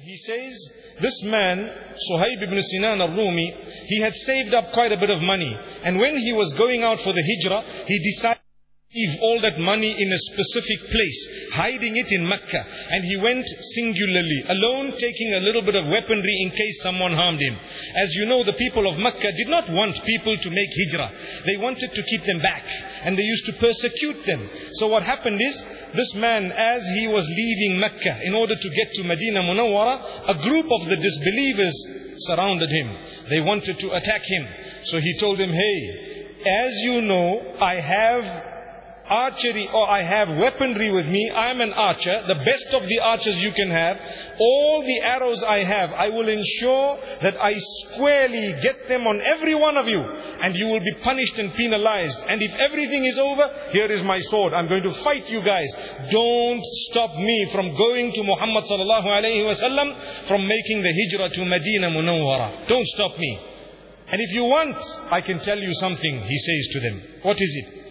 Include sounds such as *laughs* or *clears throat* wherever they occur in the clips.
he says, this man, Suhaib ibn Sinan al-Rumi, he had saved up quite a bit of money. And when he was going out for the hijrah, he decided leave all that money in a specific place, hiding it in Mecca. And he went singularly, alone, taking a little bit of weaponry in case someone harmed him. As you know, the people of Mecca did not want people to make hijrah. They wanted to keep them back. And they used to persecute them. So what happened is, this man, as he was leaving Mecca, in order to get to Medina Munawwara, a group of the disbelievers surrounded him. They wanted to attack him. So he told them, hey, as you know, I have archery or I have weaponry with me, I'm an archer, the best of the archers you can have. All the arrows I have, I will ensure that I squarely get them on every one of you. And you will be punished and penalized. And if everything is over, here is my sword. I'm going to fight you guys. Don't stop me from going to Muhammad sallallahu alayhi wasallam, from making the hijrah to Medina Munawwara. Don't stop me. And if you want, I can tell you something, he says to them. What is it?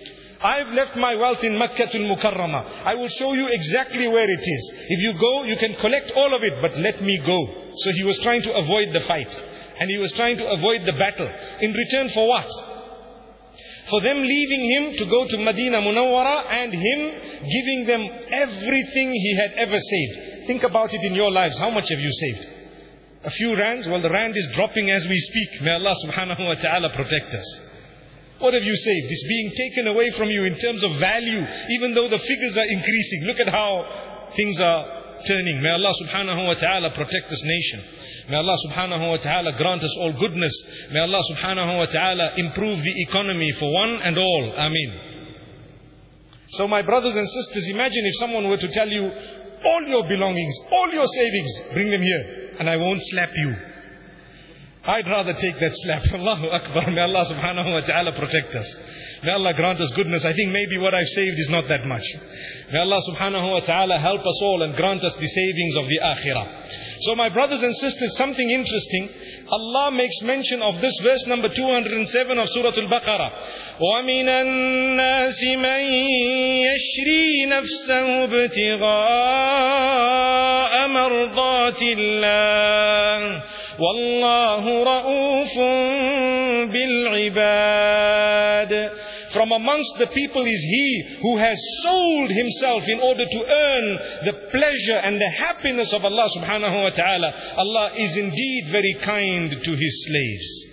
I've left my wealth in Makkah al Mukarramah. I will show you exactly where it is. If you go, you can collect all of it, but let me go. So he was trying to avoid the fight. And he was trying to avoid the battle. In return for what? For them leaving him to go to Medina Munawwara and him giving them everything he had ever saved. Think about it in your lives. How much have you saved? A few rands? Well, the rand is dropping as we speak. May Allah subhanahu wa ta'ala protect us. What have you saved? It's being taken away from you in terms of value, even though the figures are increasing. Look at how things are turning. May Allah subhanahu wa ta'ala protect this nation. May Allah subhanahu wa ta'ala grant us all goodness. May Allah subhanahu wa ta'ala improve the economy for one and all. Ameen. So my brothers and sisters, imagine if someone were to tell you, all your belongings, all your savings, bring them here, and I won't slap you. I'd rather take that slap. *laughs* Allahu Akbar. May Allah subhanahu wa ta'ala protect us. May Allah grant us goodness. I think maybe what I've saved is not that much. May Allah subhanahu wa ta'ala help us all and grant us the savings of the akhirah. So my brothers and sisters, something interesting. Allah makes mention of this verse number 207 of Surah Al-Baqarah. وَمِنَ النَّاسِ مَن يَشْرِي نَفْسَهُ ابْتِغَاءَ مَرْضَاتِ اللَّهِ Wallahu ra'ufun bil. From amongst the people is he who has sold himself in order to earn the pleasure and the happiness of Allah subhanahu wa ta'ala. Allah is indeed very kind to his slaves.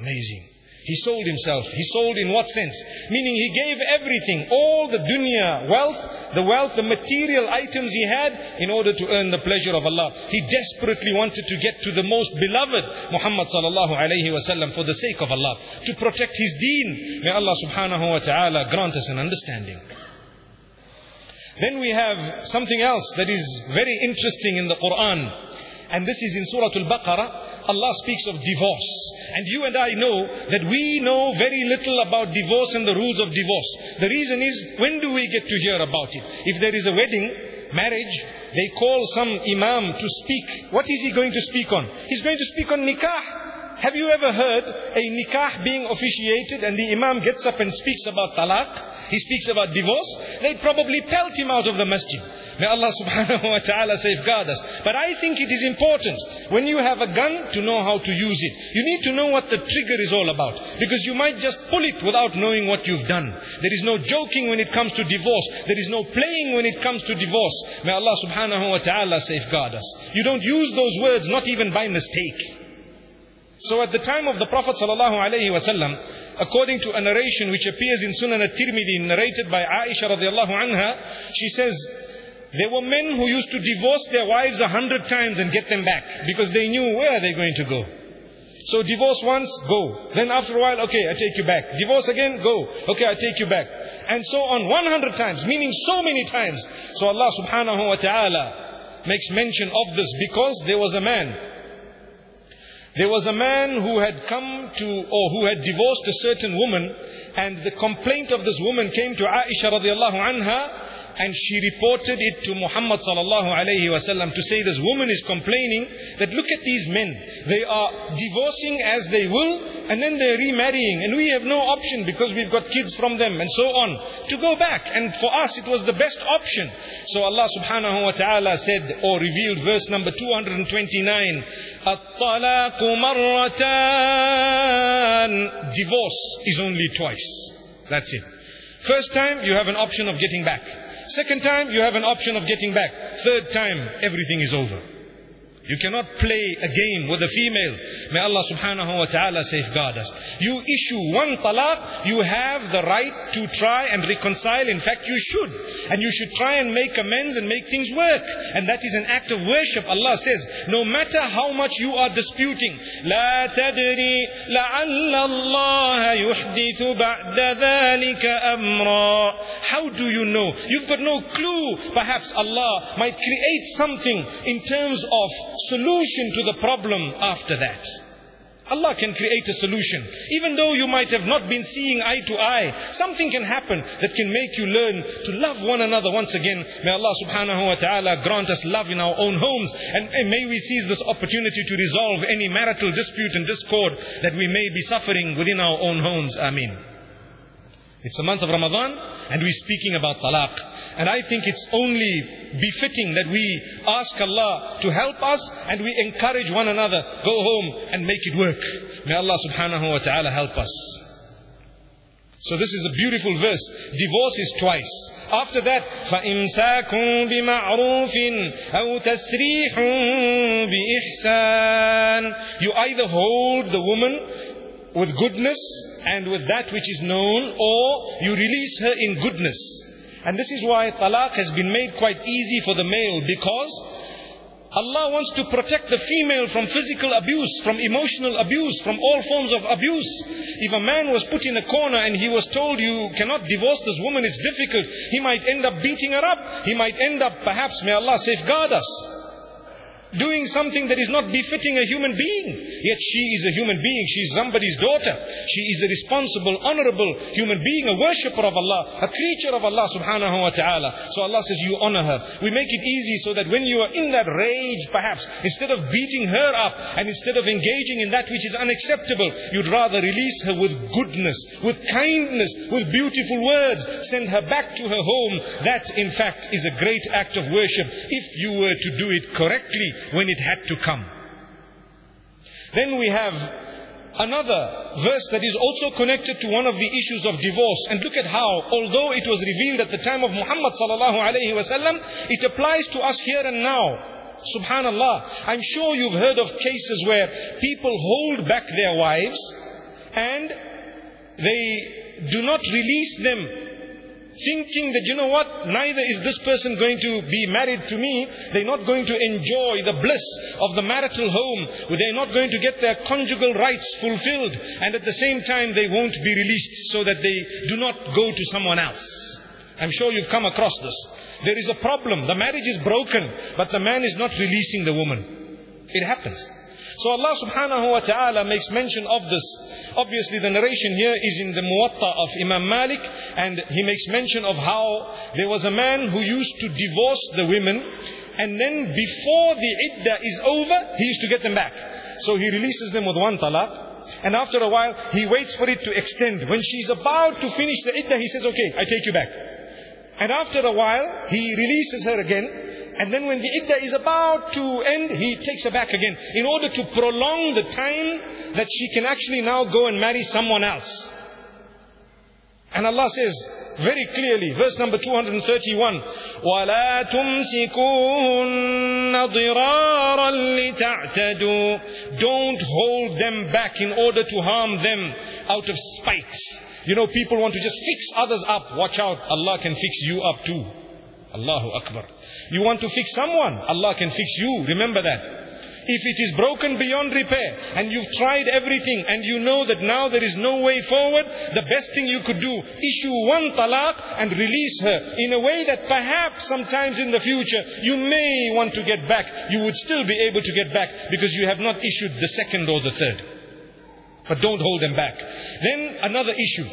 Amazing. He sold himself. He sold in what sense? Meaning he gave everything, all the dunya wealth, the wealth, the material items he had in order to earn the pleasure of Allah. He desperately wanted to get to the most beloved Muhammad sallallahu alayhi wasallam for the sake of Allah, to protect his deen. May Allah subhanahu wa ta'ala grant us an understanding. Then we have something else that is very interesting in the Quran. And this is in Surah Al-Baqarah. Allah speaks of divorce. And you and I know that we know very little about divorce and the rules of divorce. The reason is, when do we get to hear about it? If there is a wedding, marriage, they call some imam to speak. What is he going to speak on? He's going to speak on nikah. Have you ever heard a nikah being officiated and the imam gets up and speaks about talaq? He speaks about divorce. They'd probably pelt him out of the masjid. May Allah *laughs* subhanahu wa ta'ala safeguard us. But I think it is important when you have a gun to know how to use it. You need to know what the trigger is all about. Because you might just pull it without knowing what you've done. There is no joking when it comes to divorce. There is no playing when it comes to divorce. May Allah subhanahu wa ta'ala safeguard us. You don't use those words, not even by mistake. So at the time of the Prophet sallallahu alaihi wasallam, according to a narration which appears in Sunan at-Tirmidhi, narrated by Aisha radiallahu anha, she says, there were men who used to divorce their wives a hundred times and get them back because they knew where are they going to go. So divorce once, go. Then after a while, okay, I take you back. Divorce again, go. Okay, I take you back. And so on 100 times, meaning so many times. So Allah subhanahu wa ta'ala makes mention of this because there was a man. There was a man who had come to, or who had divorced a certain woman, and the complaint of this woman came to Aisha radiallahu anha, and she reported it to Muhammad sallallahu alayhi wasallam to say this woman is complaining that look at these men. They are divorcing as they will and then they're remarrying and we have no option because we've got kids from them and so on to go back. And for us it was the best option. So Allah subhanahu wa ta'ala said or revealed verse number 229 الطلاق مرتان Divorce is only twice. That's it. First time, you have an option of getting back. Second time, you have an option of getting back. Third time, everything is over. You cannot play a game with a female. May Allah subhanahu wa ta'ala safeguard us. You issue one talaq, you have the right to try and reconcile. In fact, you should. And you should try and make amends and make things work. And that is an act of worship. Allah says, no matter how much you are disputing, لا تدري لعل الله يحدث بعد ذلك أمرا. How do you know? You've got no clue. Perhaps Allah might create something in terms of solution to the problem after that. Allah can create a solution. Even though you might have not been seeing eye to eye, something can happen that can make you learn to love one another once again. May Allah subhanahu wa ta'ala grant us love in our own homes and may we seize this opportunity to resolve any marital dispute and discord that we may be suffering within our own homes. Ameen. It's the month of Ramadan and we're speaking about talaq. And I think it's only befitting that we ask Allah to help us and we encourage one another. Go home and make it work. May Allah subhanahu wa ta'ala help us. So this is a beautiful verse. Divorce is twice. After that, فَإِمْسَاكٌ بِمَعْرُوفٍ أَوْ تَسْرِيحٌ بِإِحْسَانٍ You either hold the woman with goodness and with that which is known, or you release her in goodness. And this is why talaq has been made quite easy for the male because Allah wants to protect the female from physical abuse, from emotional abuse, from all forms of abuse. If a man was put in a corner and he was told you cannot divorce this woman, it's difficult, he might end up beating her up. He might end up, perhaps, may Allah safeguard us doing something that is not befitting a human being. Yet she is a human being. She is somebody's daughter. She is a responsible, honorable human being, a worshipper of Allah, a creature of Allah subhanahu wa ta'ala. So Allah says, you honor her. We make it easy so that when you are in that rage, perhaps, instead of beating her up and instead of engaging in that which is unacceptable, you'd rather release her with goodness, with kindness, with beautiful words, send her back to her home. That, in fact, is a great act of worship if you were to do it correctly when it had to come. Then we have another verse that is also connected to one of the issues of divorce. And look at how, although it was revealed at the time of Muhammad sallallahu alayhi wasallam, it applies to us here and now. Subhanallah. I'm sure you've heard of cases where people hold back their wives and they do not release them thinking that, you know what, neither is this person going to be married to me. They're not going to enjoy the bliss of the marital home. They're not going to get their conjugal rights fulfilled. And at the same time, they won't be released so that they do not go to someone else. I'm sure you've come across this. There is a problem. The marriage is broken, but the man is not releasing the woman. It happens. So Allah subhanahu wa ta'ala makes mention of this. Obviously the narration here is in the Muwatta of Imam Malik and he makes mention of how there was a man who used to divorce the women and then before the iddah is over, he used to get them back. So he releases them with one talaq. And after a while, he waits for it to extend. When she's about to finish the iddah, he says, okay, I take you back. And after a while, he releases her again. And then when the iddah is about to end, he takes her back again in order to prolong the time that she can actually now go and marry someone else. And Allah says very clearly, verse number 231, وَلَا تُمْسِكُونَ ضِرَارًا لِتَعْتَدُوا Don't hold them back in order to harm them out of spite. You know, people want to just fix others up. Watch out, Allah can fix you up too. Allahu Akbar. You want to fix someone, Allah can fix you. Remember that. If it is broken beyond repair and you've tried everything and you know that now there is no way forward, the best thing you could do, is issue one talaq and release her in a way that perhaps sometimes in the future you may want to get back. You would still be able to get back because you have not issued the second or the third. But don't hold them back. Then another issue.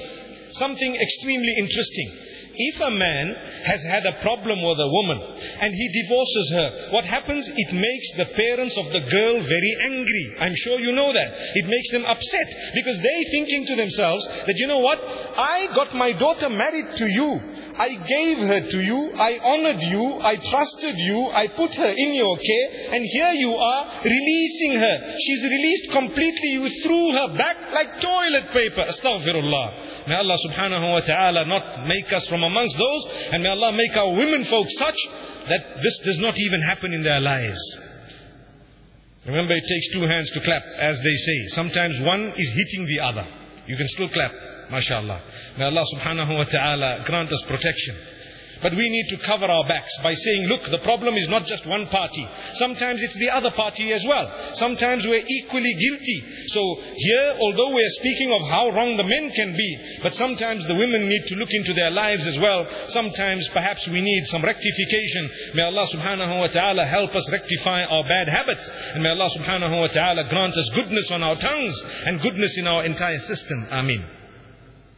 Something extremely interesting. If a man has had a problem with a woman and he divorces her, what happens? It makes the parents of the girl very angry. I'm sure you know that. It makes them upset because they're thinking to themselves that, you know what? I got my daughter married to you. I gave her to you, I honored you, I trusted you, I put her in your care, and here you are releasing her. She's released completely, you threw her back like toilet paper. Astaghfirullah. May Allah subhanahu wa ta'ala not make us from amongst those, and may Allah make our women folk such that this does not even happen in their lives. Remember, it takes two hands to clap, as they say. Sometimes one is hitting the other. You can still clap. MashaAllah. May Allah subhanahu wa ta'ala grant us protection. But we need to cover our backs by saying, look, the problem is not just one party. Sometimes it's the other party as well. Sometimes we're equally guilty. So here, although we're speaking of how wrong the men can be, but sometimes the women need to look into their lives as well. Sometimes perhaps we need some rectification. May Allah subhanahu wa ta'ala help us rectify our bad habits. And may Allah subhanahu wa ta'ala grant us goodness on our tongues and goodness in our entire system. Ameen.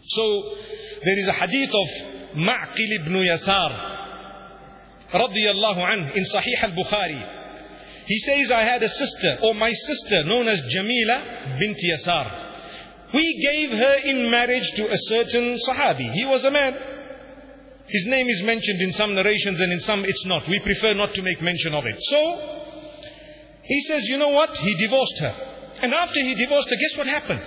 So there is a hadith of Ma'qil ibn Yasar radiyallahu anh in Sahih al-Bukhari. He says, I had a sister, or my sister, known as Jamila bint Yasar. We gave her in marriage to a certain Sahabi. He was a man. His name is mentioned in some narrations and in some it's not. We prefer not to make mention of it. So, he says, you know what? He divorced her. And after he divorced her, guess what happened?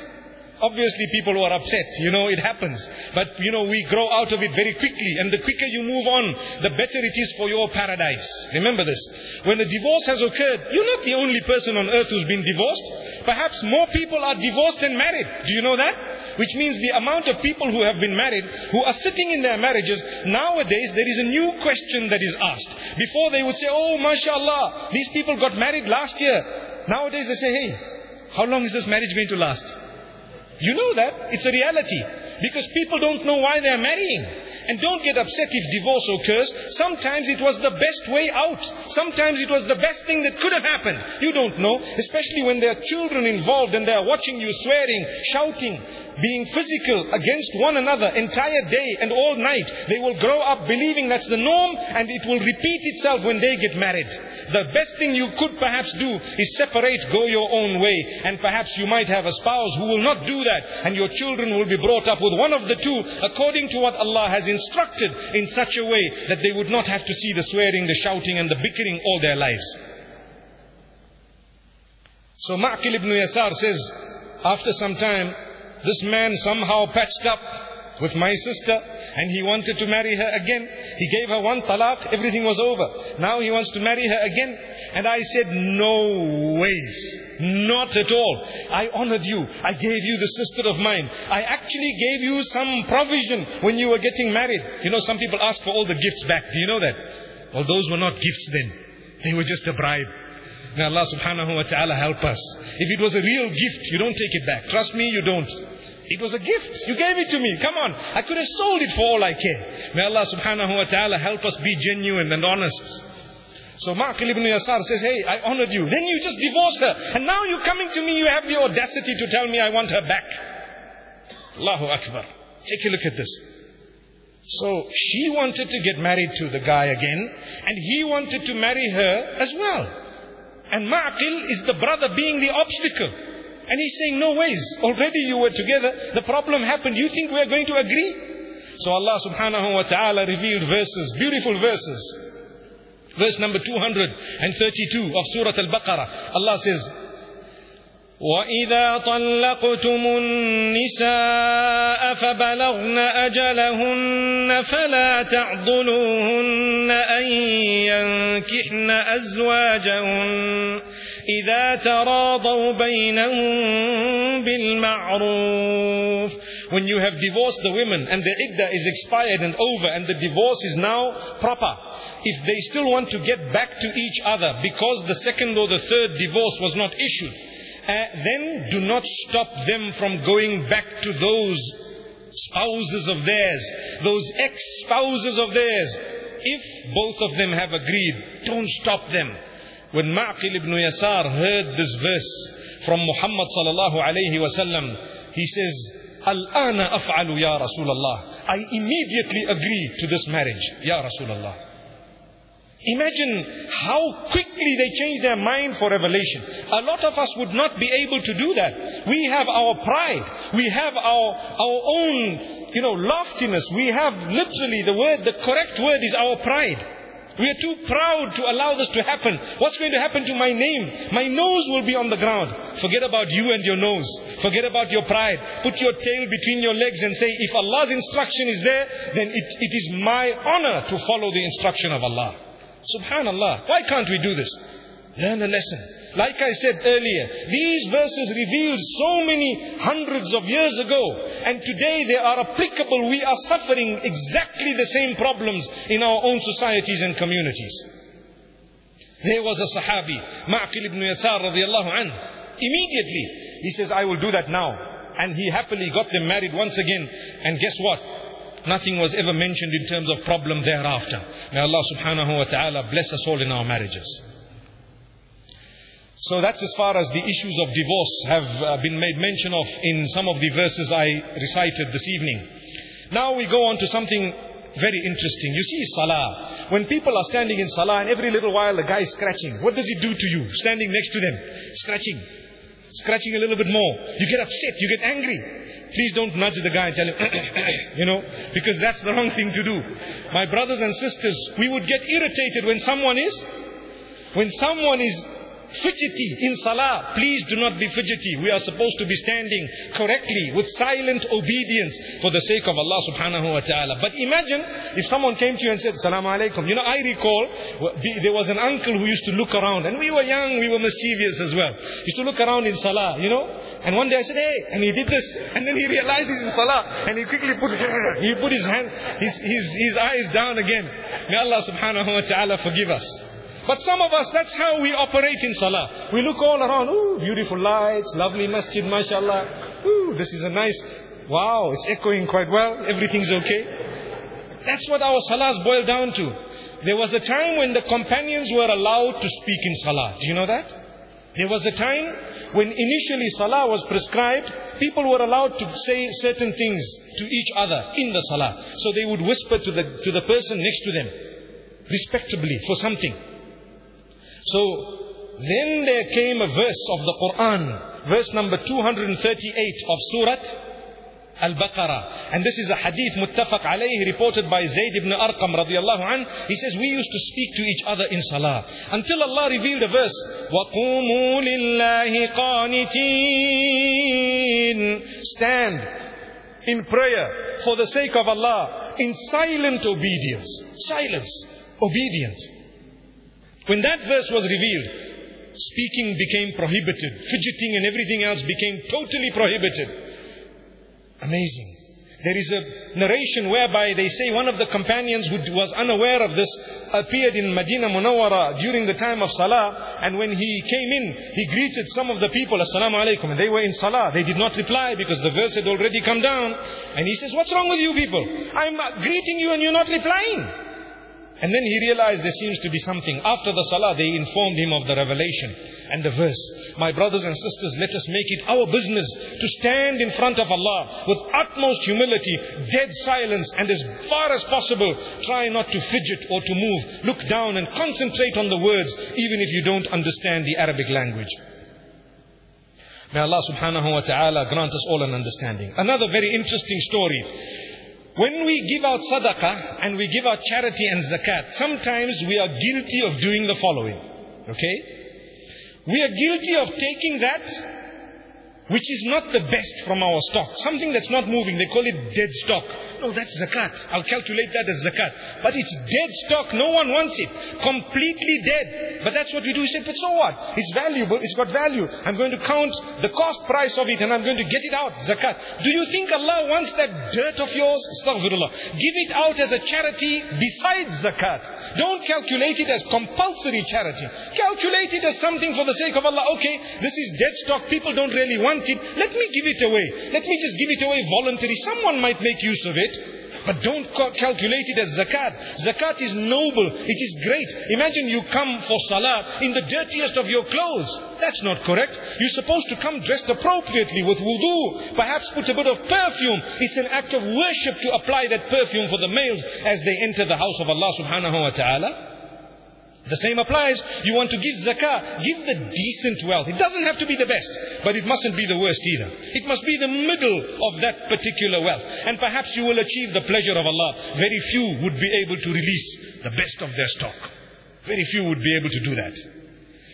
Obviously people who are upset, you know, it happens. But, you know, we grow out of it very quickly. And the quicker you move on, the better it is for your paradise. Remember this. When a divorce has occurred, you're not the only person on earth who's been divorced. Perhaps more people are divorced than married. Do you know that? Which means the amount of people who have been married, who are sitting in their marriages, nowadays there is a new question that is asked. Before they would say, oh, mashallah, these people got married last year. Nowadays they say, hey, how long is this marriage going to last? You know that. It's a reality. Because people don't know why they're marrying. And don't get upset if divorce occurs. Sometimes it was the best way out. Sometimes it was the best thing that could have happened. You don't know. Especially when there are children involved and they are watching you swearing, shouting being physical against one another entire day and all night. They will grow up believing that's the norm and it will repeat itself when they get married. The best thing you could perhaps do is separate, go your own way. And perhaps you might have a spouse who will not do that and your children will be brought up with one of the two according to what Allah has instructed in such a way that they would not have to see the swearing, the shouting and the bickering all their lives. So Ma'qil ibn Yasar says, after some time, this man somehow patched up with my sister and he wanted to marry her again. He gave her one talaq, everything was over. Now he wants to marry her again. And I said, no ways. Not at all. I honored you. I gave you the sister of mine. I actually gave you some provision when you were getting married. You know, some people ask for all the gifts back. Do you know that? Well, those were not gifts then. They were just a bribe. May Allah subhanahu wa ta'ala help us. If it was a real gift, you don't take it back. Trust me, you don't. It was a gift. You gave it to me. Come on. I could have sold it for all I care. May Allah subhanahu wa ta'ala help us be genuine and honest. So Ma'qil ibn Yasar says, hey, I honored you. Then you just divorced her. And now you're coming to me, you have the audacity to tell me I want her back. Allahu Akbar. Take a look at this. So she wanted to get married to the guy again, and he wanted to marry her as well. And Ma'qil is the brother being the obstacle. And he's saying, no ways. Already you were together. The problem happened. You think we are going to agree? So Allah subhanahu wa ta'ala revealed verses, beautiful verses. Verse number 232 of Surah Al-Baqarah. Allah says, وإذا طلقتم النساء فبلغن أجلهن فلا تعضلوهن أن ينكحن أزواجهن إذا تراضوا بينهم بالمعروف When you have divorced the women and the iddah is expired and over and the divorce is now proper, if they still want to get back to each other because the second or the third divorce was not issued, uh, Uh, then do not stop them from going back to those spouses of theirs, those ex-spouses of theirs. If both of them have agreed, don't stop them. When Ma'qil ibn Yasar heard this verse from Muhammad sallallahu alayhi wasallam, he says, Al-ana af'alu ya Rasulullah. I immediately agree to this marriage, ya Rasulullah. Imagine how quickly they change their mind for revelation. A lot of us would not be able to do that. We have our pride. We have our, our own, you know, loftiness. We have literally the word, the correct word is our pride. We are too proud to allow this to happen. What's going to happen to my name? My nose will be on the ground. Forget about you and your nose. Forget about your pride. Put your tail between your legs and say, if Allah's instruction is there, then it, it is my honor to follow the instruction of Allah. Subhanallah. Why can't we do this? Learn a lesson. Like I said earlier, these verses revealed so many hundreds of years ago, and today they are applicable. We are suffering exactly the same problems in our own societies and communities. There was a Sahabi, Ma'qil ibn Yasar radiallahu anhu. Immediately, he says, I will do that now. And he happily got them married once again. And guess what? Nothing was ever mentioned in terms of problem thereafter. May Allah subhanahu wa ta'ala bless us all in our marriages. So that's as far as the issues of divorce have uh, been made mention of in some of the verses I recited this evening. Now we go on to something very interesting. You see salah. When people are standing in salah and every little while the guy is scratching, what does he do to you? Standing next to them, scratching, scratching a little bit more. You get upset, you get angry. Please don't nudge the guy and tell him, *clears throat* you know, because that's the wrong thing to do. My brothers and sisters, we would get irritated when someone is, when someone is fidgety in salah. Please do not be fidgety. We are supposed to be standing correctly with silent obedience for the sake of Allah subhanahu wa ta'ala. But imagine if someone came to you and said, Salaam alaikum. You know, I recall there was an uncle who used to look around and we were young, we were mischievous as well. He used to look around in salah, you know. And one day I said, hey, and he did this. And then he realized he's in salah. And he quickly put, *laughs* he put his hand, his, his, his eyes down again. May Allah subhanahu wa ta'ala forgive us. But some of us, that's how we operate in salah. We look all around, ooh, beautiful lights, lovely masjid, mashallah. Ooh, this is a nice, wow, it's echoing quite well, everything's okay. That's what our salahs boil down to. There was a time when the companions were allowed to speak in salah. Do you know that? There was a time when initially salah was prescribed, people were allowed to say certain things to each other in the salah. So they would whisper to the, to the person next to them, respectably, for something. So then there came a verse of the Quran, verse number 238 of Surah Al-Baqarah. And this is a hadith muttafaq alayhi reported by Zayd ibn Arqam radiallahu anh. He says, we used to speak to each other in salah. Until Allah revealed a verse, وَقُومُوا لِلَّهِ قَانِتِينَ Stand in prayer for the sake of Allah in silent obedience. Silence. Obedient. When that verse was revealed, speaking became prohibited. Fidgeting and everything else became totally prohibited. Amazing. There is a narration whereby they say one of the companions who was unaware of this appeared in Medina Munawwara during the time of Salah and when he came in, he greeted some of the people, Assalamu alaikum, and they were in Salah. They did not reply because the verse had already come down. And he says, what's wrong with you people? I'm greeting you and you're not replying. And then he realized there seems to be something. After the salah, they informed him of the revelation and the verse. My brothers and sisters, let us make it our business to stand in front of Allah with utmost humility, dead silence, and as far as possible, try not to fidget or to move. Look down and concentrate on the words, even if you don't understand the Arabic language. May Allah subhanahu wa ta'ala grant us all an understanding. Another very interesting story. When we give out sadaqah and we give out charity and zakat, sometimes we are guilty of doing the following. Okay? We are guilty of taking that which is not the best from our stock. Something that's not moving, they call it dead stock. No, that's zakat. I'll calculate that as zakat. But it's dead stock. No one wants it. Completely dead. But that's what we do. We say, but so what? It's valuable. It's got value. I'm going to count the cost price of it and I'm going to get it out. Zakat. Do you think Allah wants that dirt of yours? Astaghfirullah. Give it out as a charity besides zakat. Don't calculate it as compulsory charity. Calculate it as something for the sake of Allah. Okay, this is dead stock. People don't really want it. Let me give it away. Let me just give it away voluntarily. Someone might make use of it it. But don't calculate it as zakat. Zakat is noble. It is great. Imagine you come for salah in the dirtiest of your clothes. That's not correct. You're supposed to come dressed appropriately with wudu. Perhaps put a bit of perfume. It's an act of worship to apply that perfume for the males as they enter the house of Allah subhanahu wa ta'ala. The same applies. You want to give zakah, give the decent wealth. It doesn't have to be the best, but it mustn't be the worst either. It must be the middle of that particular wealth. And perhaps you will achieve the pleasure of Allah. Very few would be able to release the best of their stock. Very few would be able to do that.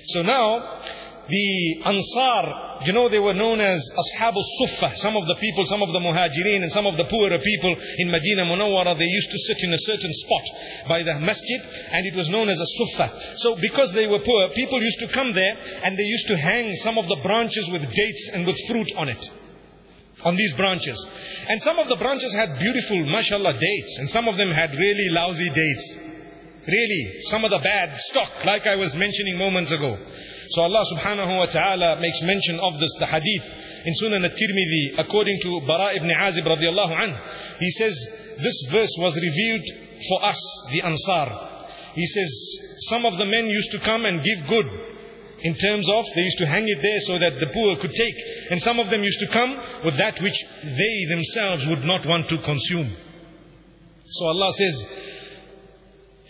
So now, the Ansar, you know, they were known as Ashab al-Suffah. Some of the people, some of the Muhajirin and some of the poorer people in Medina Munawwara, they used to sit in a certain spot by the masjid and it was known as a Suffah. So because they were poor, people used to come there and they used to hang some of the branches with dates and with fruit on it. On these branches. And some of the branches had beautiful, mashallah, dates. And some of them had really lousy dates. Really, some of the bad stock, like I was mentioning moments ago. So Allah subhanahu wa ta'ala makes mention of this, the hadith in Sunan al-Tirmidhi, according to Bara ibn Azib radiallahu anh. He says, this verse was revealed for us, the Ansar. He says, some of the men used to come and give good. In terms of, they used to hang it there so that the poor could take. And some of them used to come with that which they themselves would not want to consume. So Allah says,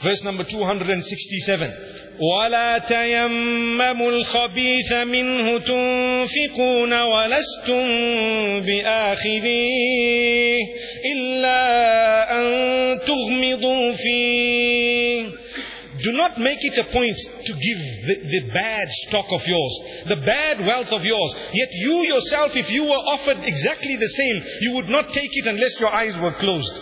verse number 267, ولا تيمموا الخبيث منه تنفقون ولستم بآخذيه إلا أن تغمضوا فيه Do not make it a point to give the, the, bad stock of yours, the bad wealth of yours. Yet you yourself, if you were offered exactly the same, you would not take it unless your eyes were closed.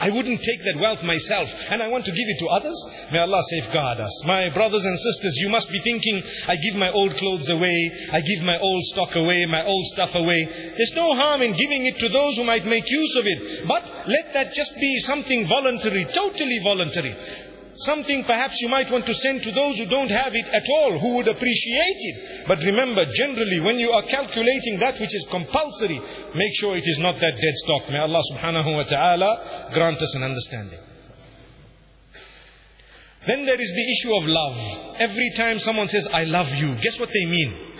I wouldn't take that wealth myself and I want to give it to others. May Allah safeguard us. My brothers and sisters, you must be thinking, I give my old clothes away, I give my old stock away, my old stuff away. There's no harm in giving it to those who might make use of it. But let that just be something voluntary, totally voluntary. Something perhaps you might want to send to those who don't have it at all, who would appreciate it. But remember, generally, when you are calculating that which is compulsory, make sure it is not that dead stock. May Allah subhanahu wa ta'ala grant us an understanding. Then there is the issue of love. Every time someone says, I love you, guess what they mean?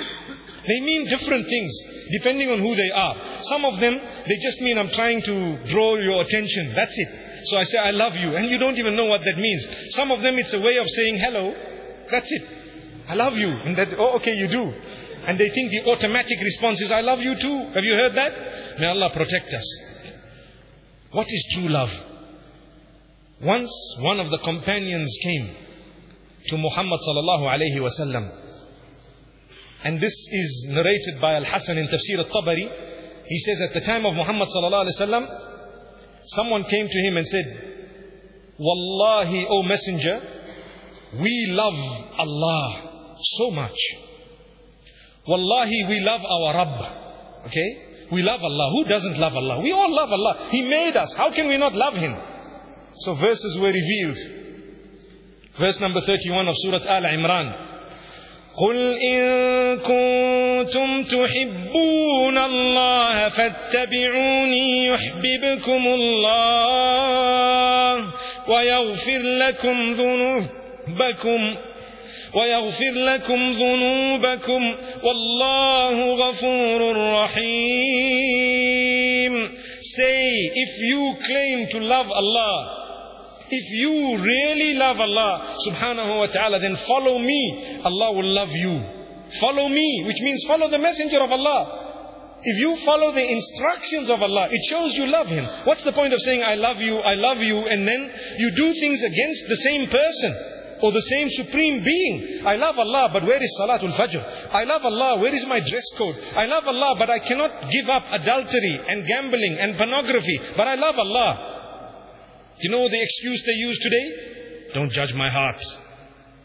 They mean different things depending on who they are. Some of them, they just mean I'm trying to draw your attention. That's it. So I say, I love you. And you don't even know what that means. Some of them, it's a way of saying hello. That's it. I love you. And that, oh, okay, you do. And they think the automatic response is, I love you too. Have you heard that? May Allah protect us. What is true love? Once one of the companions came to Muhammad sallallahu alayhi wasallam. And this is narrated by Al-Hasan in Tafsir al-Tabari. He says at the time of Muhammad sallallahu alayhi wasallam, Someone came to him and said, Wallahi, O Messenger, we love Allah so much. Wallahi, we love our Rabb. Okay? We love Allah. Who doesn't love Allah? We all love Allah. He made us. How can we not love Him? So verses were revealed. Verse number 31 of Surah Al Imran. قل إن كنتم تحبون الله فاتبعوني يحببكم الله ويغفر لكم ذنوبكم ويغفر لكم ذنوبكم والله غفور رحيم Say, if you claim to love Allah, If you really love Allah subhanahu wa ta'ala, then follow me. Allah will love you. Follow me, which means follow the messenger of Allah. If you follow the instructions of Allah, it shows you love Him. What's the point of saying, I love you, I love you, and then you do things against the same person? or the same supreme being. I love Allah, but where is Salatul Fajr? I love Allah, where is my dress code? I love Allah, but I cannot give up adultery and gambling and pornography, but I love Allah. You know the excuse they use today? Don't judge my heart.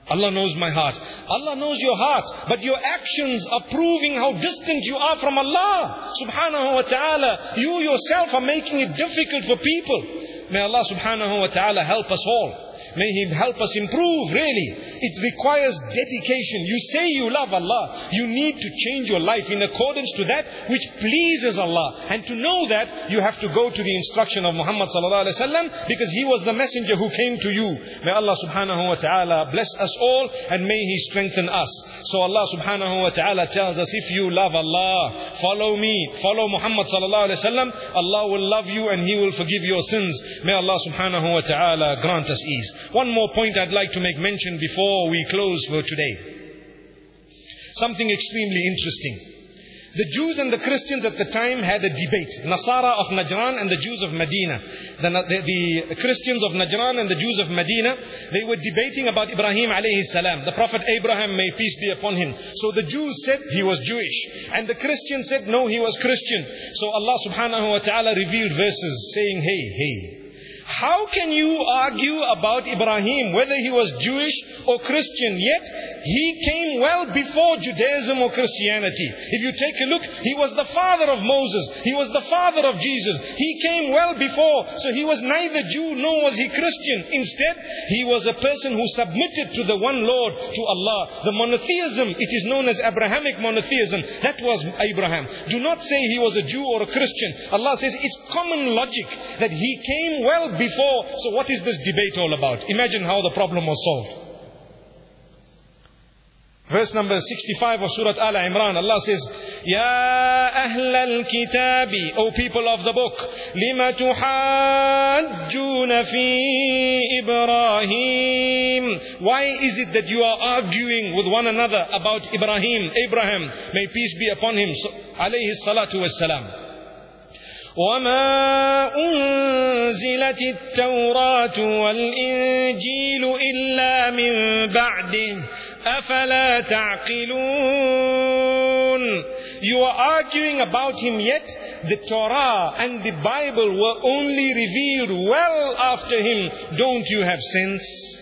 Allah knows my heart. Allah knows your heart, but your actions are proving how distant you are from Allah subhanahu wa ta'ala. You yourself are making it difficult for people. May Allah subhanahu wa ta'ala help us all. May He help us improve, really. It requires dedication. You say you love Allah. You need to change your life in accordance to that which pleases Allah. And to know that, you have to go to the instruction of Muhammad sallallahu alaihi wasallam because he was the messenger who came to you. May Allah subhanahu wa ta'ala bless us all and may He strengthen us. So Allah subhanahu wa ta'ala tells us, if you love Allah, follow me, follow Muhammad sallallahu alaihi wasallam, Allah will love you and He will forgive your sins. May Allah subhanahu wa ta'ala grant us ease. One more point I'd like to make mention before we close for today. Something extremely interesting. The Jews and the Christians at the time had a debate. Nasara of Najran and the Jews of Medina. The, the, the, Christians of Najran and the Jews of Medina, they were debating about Ibrahim alayhi salam. The Prophet Abraham, may peace be upon him. So the Jews said he was Jewish. And the Christians said no, he was Christian. So Allah subhanahu wa ta'ala revealed verses saying, hey, hey, how can you argue about Ibrahim, whether he was Jewish or Christian? Yet, he came well before Judaism or Christianity. If you take a look, he was the father of Moses. He was the father of Jesus. He came well before. So he was neither Jew nor was he Christian. Instead, he was a person who submitted to the one Lord, to Allah. The monotheism, it is known as Abrahamic monotheism. That was Abraham. Do not say he was a Jew or a Christian. Allah says it's common logic that he came well before before. So what is this debate all about? Imagine how the problem was solved. Verse number 65 of Surah Al Imran, Allah says, Ya Ahl al Kitabi, O people of the book, Lima tuhajjuna fi Ibrahim. Why is it that you are arguing with one another about Ibrahim, Abraham, may peace be upon him, alayhi salatu wassalam. وما أنزلت التوراة والإنجيل إلا من بعده أفلا تعقلون You are arguing about him yet the Torah and the Bible were only revealed well after him. Don't you have sense?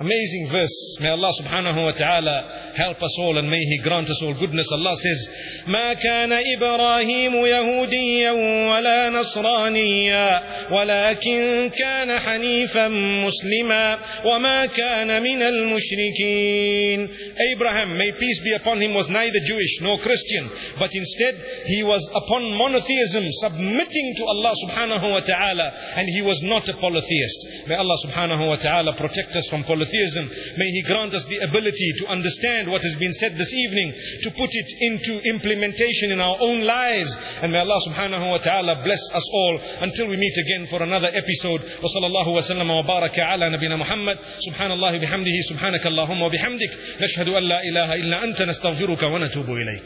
Amazing verse. May Allah subhanahu wa ta'ala help us all and may He grant us all goodness. Allah says, ما كان إبراهيم يهوديا ولا نصرانيا ولكن كان حنيفا مسلما وما كان من المشركين Abraham, may peace be upon him, was neither Jewish nor Christian, but instead he was upon monotheism, submitting to Allah subhanahu wa ta'ala, and he was not a polytheist. May Allah subhanahu wa ta'ala protect us from polytheism monotheism. May He grant us the ability to understand what has been said this evening, to put it into implementation in our own lives. And may Allah subhanahu wa ta'ala bless us all until we meet again for another episode. Wa sallallahu wa baraka ala Muhammad. Subhanallah bihamdihi subhanaka Allahumma wa bihamdik. Nashhadu an la ilaha illa anta nastaghfiruka wa natubu ilayk.